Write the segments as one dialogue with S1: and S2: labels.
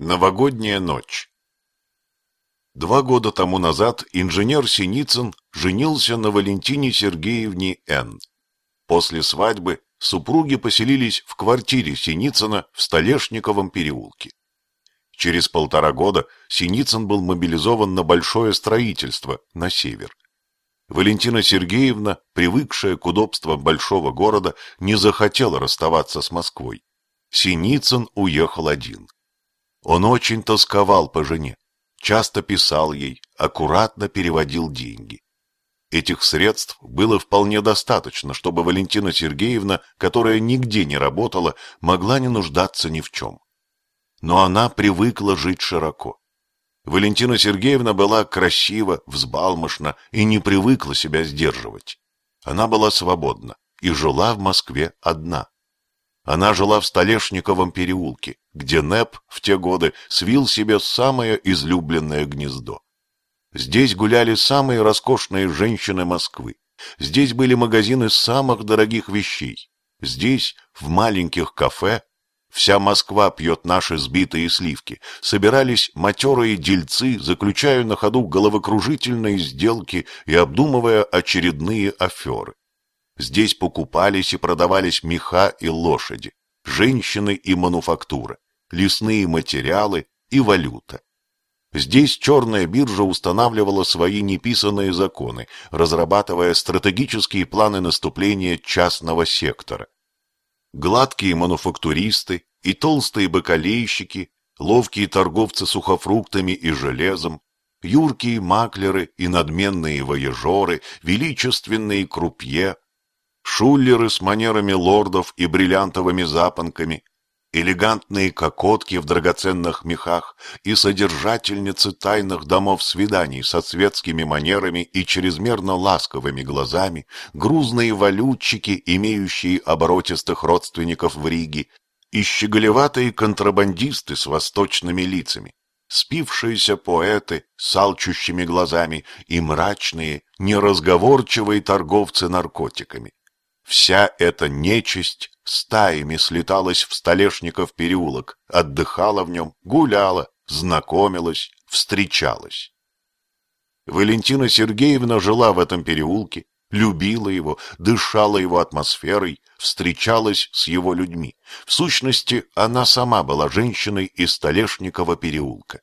S1: Новогодняя ночь. Два года тому назад инженер Синицын женился на Валентине Сергеевне Н. После свадьбы супруги поселились в квартире Синицына в Столешниковом переулке. Через полтора года Синицын был мобилизован на большое строительство на север. Валентина Сергеевна, привыкшая к удобствам большого города, не захотела расставаться с Москвой. Синицын уехал один. Он очень тосковал по жене, часто писал ей, аккуратно переводил деньги. Этих средств было вполне достаточно, чтобы Валентина Сергеевна, которая нигде не работала, могла не нуждаться ни в чем. Но она привыкла жить широко. Валентина Сергеевна была красива, взбалмошна и не привыкла себя сдерживать. Она была свободна и жила в Москве одна. Она жила в Столешниковом переулке, где Нэп в те годы свил себе самое излюбленное гнездо. Здесь гуляли самые роскошные женщины Москвы. Здесь были магазины самых дорогих вещей. Здесь, в маленьких кафе, вся Москва пьет наши сбитые сливки, собирались матерые дельцы, заключая на ходу головокружительные сделки и обдумывая очередные аферы. Здесь покупались и продавались меха и лошади, женщины и мануфактура, лесные материалы и валюта. Здесь черная биржа устанавливала свои неписанные законы, разрабатывая стратегические планы наступления частного сектора. Гладкие мануфактуристы и толстые бакалейщики, ловкие торговцы сухофруктами и железом, юркие маклеры и надменные вояжеры, величественные крупье, шуллеры с манерами лордов и бриллиантовыми запонками, элегантные кокотки в драгоценных мехах и содержательницы тайных домов свиданий со светскими манерами и чрезмерно ласковыми глазами, грузные валютчики, имеющие оборотистых родственников в Риге, и щеголеватые контрабандисты с восточными лицами, спившиеся поэты с алчущими глазами и мрачные, неразговорчивые торговцы наркотиками. Вся эта нечисть стаями слеталась в Столешников переулок, отдыхала в нем, гуляла, знакомилась, встречалась. Валентина Сергеевна жила в этом переулке, любила его, дышала его атмосферой, встречалась с его людьми. В сущности, она сама была женщиной из Столешникова переулка.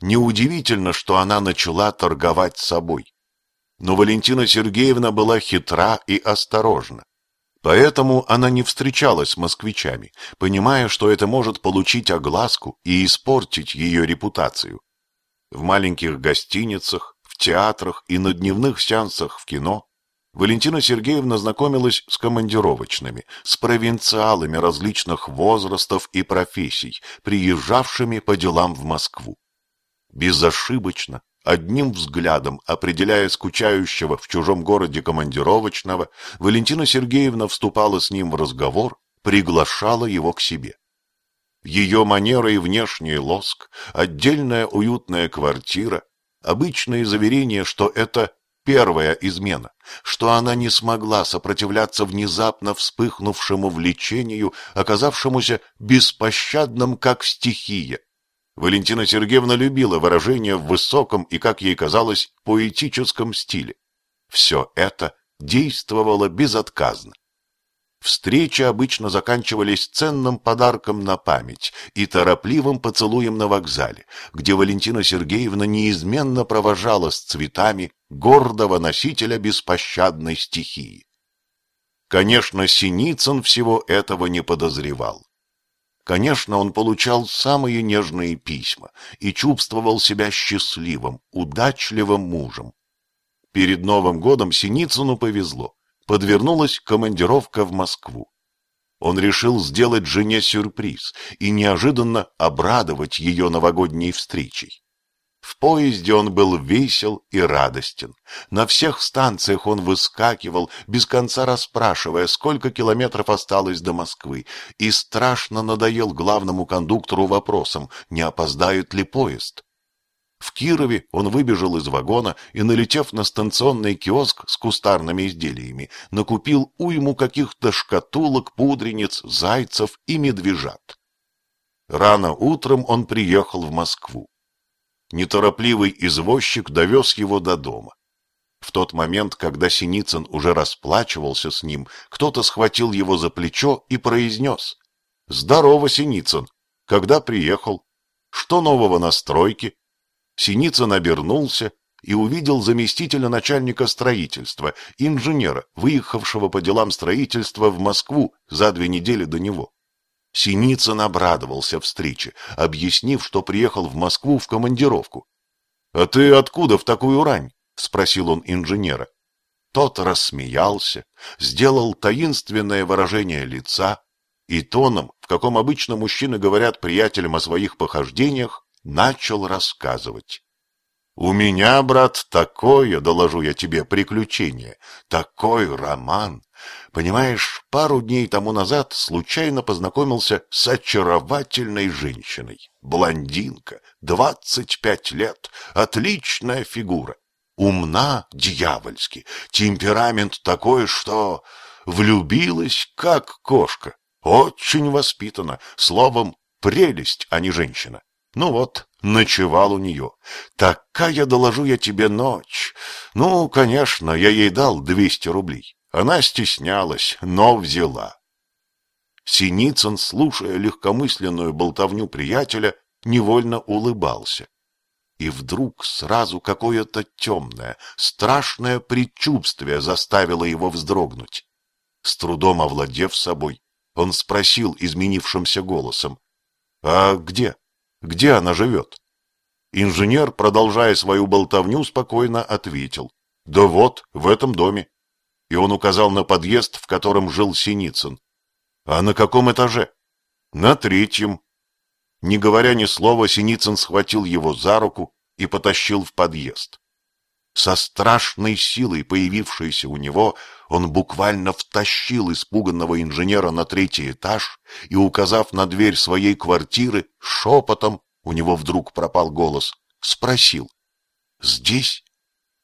S1: Неудивительно, что она начала торговать собой. Но Валентина Сергеевна была хитра и осторожна. Поэтому она не встречалась с москвичами, понимая, что это может получить огласку и испортить ее репутацию. В маленьких гостиницах, в театрах и на дневных сеансах в кино Валентина Сергеевна знакомилась с командировочными, с провинциалами различных возрастов и профессий, приезжавшими по делам в Москву. Безошибочно Одним взглядом, определяя скучающего в чужом городе командировочного, Валентина Сергеевна вступала с ним в разговор, приглашала его к себе. Ее манера и внешний лоск, отдельная уютная квартира, обычные заверения, что это первая измена, что она не смогла сопротивляться внезапно вспыхнувшему влечению, оказавшемуся беспощадным, как стихия, Валентина Сергеевна любила выражения в высоком и, как ей казалось, поэтическом стиле. Все это действовало безотказно. Встречи обычно заканчивались ценным подарком на память и торопливым поцелуем на вокзале, где Валентина Сергеевна неизменно провожала с цветами гордого носителя беспощадной стихии. Конечно, Синицын всего этого не подозревал. Конечно, он получал самые нежные письма и чувствовал себя счастливым, удачливым мужем. Перед Новым годом Синицыну повезло. Подвернулась командировка в Москву. Он решил сделать жене сюрприз и неожиданно обрадовать ее новогодней встречей. В поезде он был весел и радостен. На всех станциях он выскакивал, без конца расспрашивая, сколько километров осталось до Москвы, и страшно надоел главному кондуктору вопросом, не опоздает ли поезд. В Кирове он выбежал из вагона и, налетев на станционный киоск с кустарными изделиями, накупил уйму каких-то шкатулок, пудрениц, зайцев и медвежат. Рано утром он приехал в Москву. Неторопливый извозчик довез его до дома. В тот момент, когда Синицын уже расплачивался с ним, кто-то схватил его за плечо и произнес. — Здорово, Синицын! Когда приехал? Что нового на стройке? Синицын обернулся и увидел заместителя начальника строительства, инженера, выехавшего по делам строительства в Москву за две недели до него. Синицын обрадовался встрече, объяснив, что приехал в Москву в командировку. — А ты откуда в такую рань? — спросил он инженера. Тот рассмеялся, сделал таинственное выражение лица и тоном, в каком обычно мужчины говорят приятелям о своих похождениях, начал рассказывать. «У меня, брат, такое, доложу я тебе, приключение, такой роман. Понимаешь, пару дней тому назад случайно познакомился с очаровательной женщиной. Блондинка, двадцать пять лет, отличная фигура. Умна дьявольски, темперамент такой, что влюбилась, как кошка. Очень воспитана, словом, прелесть, а не женщина. Ну вот, ночевал у нее. Такая, доложу я тебе, ночь. Ну, конечно, я ей дал двести рублей. Она стеснялась, но взяла. Синицын, слушая легкомысленную болтовню приятеля, невольно улыбался. И вдруг сразу какое-то темное, страшное предчувствие заставило его вздрогнуть. С трудом овладев собой, он спросил изменившимся голосом. — А где? Где она живет? Инженер, продолжая свою болтовню, спокойно ответил. — Да вот, в этом доме. И он указал на подъезд, в котором жил Синицын. — А на каком этаже? — На третьем. Не говоря ни слова, Синицын схватил его за руку и потащил в подъезд. Со страшной силой, появившейся у него, он буквально втащил испуганного инженера на третий этаж и, указав на дверь своей квартиры, шепотом, у него вдруг пропал голос, спросил. «Здесь?»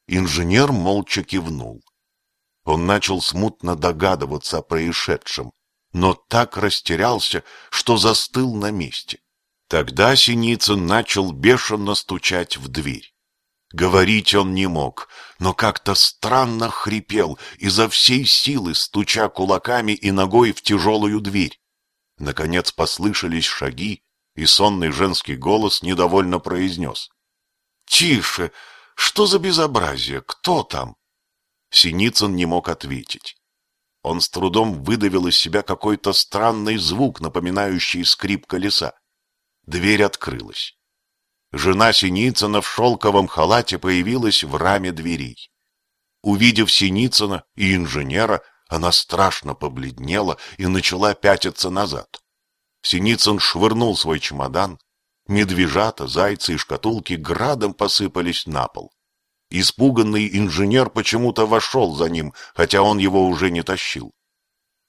S1: Инженер молча кивнул. Он начал смутно догадываться о происшедшем, но так растерялся, что застыл на месте. Тогда Синицын начал бешено стучать в дверь. Говорить он не мог, но как-то странно хрипел, изо всей силы стуча кулаками и ногой в тяжелую дверь. Наконец послышались шаги, и сонный женский голос недовольно произнес. — Тише! Что за безобразие? Кто там? Синицын не мог ответить. Он с трудом выдавил из себя какой-то странный звук, напоминающий скрип колеса. Дверь открылась. Жена Синицына в шелковом халате появилась в раме дверей. Увидев Синицына и инженера, она страшно побледнела и начала пятиться назад. Синицын швырнул свой чемодан. Медвежата, зайцы и шкатулки градом посыпались на пол. Испуганный инженер почему-то вошел за ним, хотя он его уже не тащил.